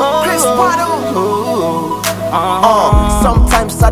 Oh. Chris Waddle.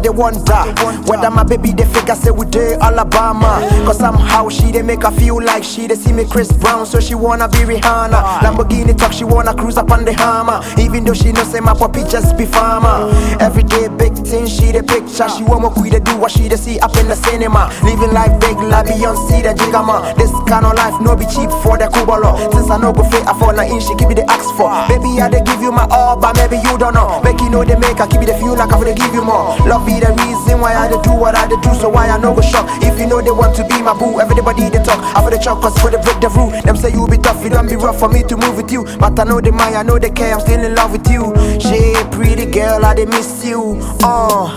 I dey wonder whether my baby dey figure say we dey Alabama. Cause somehow she dey make her feel like she dey see me Chris Brown, so she wanna be Rihanna. Lamborghini talk, she wanna cruise up on the hammer. Even though she know say my puppy just be farmer. Every day big thing she dey picture. She want me to do what she dey see up in the cinema. Living life big like Beyonce the Jigama. This kind of life no be cheap for the kubalo. Since I know go fit afford na in she give me the ask for. Baby I dey give you my all, but maybe you don't know. Make you know they make I keep it the feel like I finna give you more. Love the reason why I do what I do, so why I no go shock. If you know they want to be my boo, everybody they talk. I for the chalk, cause for the break the rule. Them say you be tough, it don't be rough for me to move with you. But I know they mind, I know they care, I'm still in love with you. She pretty girl, I dey miss you. Uh,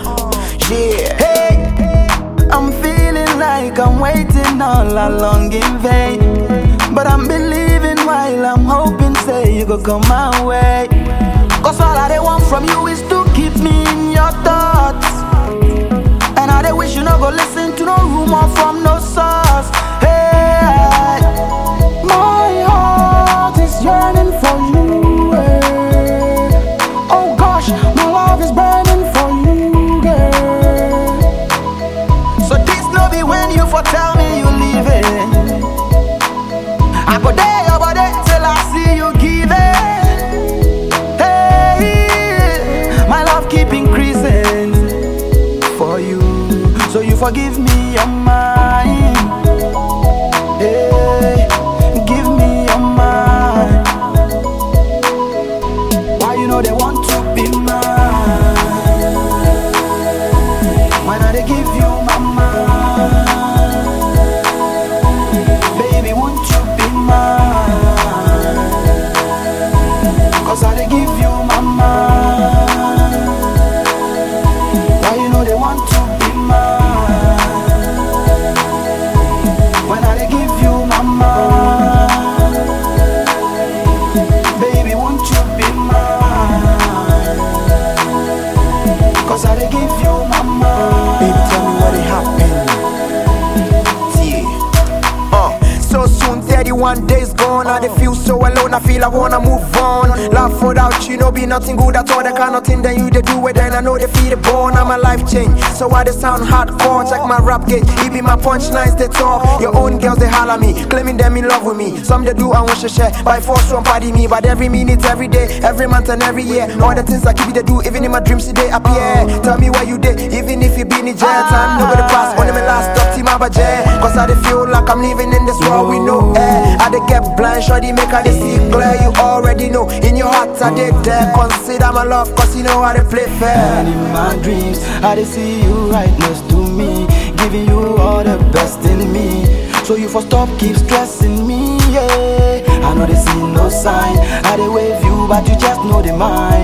yeah. Hey, I'm feeling like I'm waiting all along in vain. But I'm believing while I'm hoping, say you go come my way. Cause all I dey want from you is to go listen to no rumor from no source. Hey, my heart is yearning for you. eh. Oh gosh, my love is burning for you, girl. So this no when you for tell me you leaving. I go till I see you give it. Hey, my love keep increasing for you. So you forgive me your mind. Hey, 31 days gone. I feel so alone. I feel I wanna move on. Laugh without you, no be nothing good at all. The kind of thing that you they do it, then I know they feel it born. I'm a life change, so I dey sound hardcore. Check my rap gauge, it be my punchlines they talk. Your own girls they holler me, claiming them in love with me. Some they do I want to share by force one party me, but every minute, every day, every month and every year. All the things I keep it they do, even in my dreams they appear. Tell me where you did, even if you be in jail. Time nobody pass, only my last stop team up a jail. Cause I dey feel like I'm living in this world with no air. I dey get blind, shoddy make I dey see clear. You already know, in your heart I dey there. Consider my love, cause you know I they play fair. And in my dreams, I dey see you right next to me, giving you all the best in me. So you for stop, keep stressing me, yeah. I know they see no sign, I dey wave you, but you just know the mind.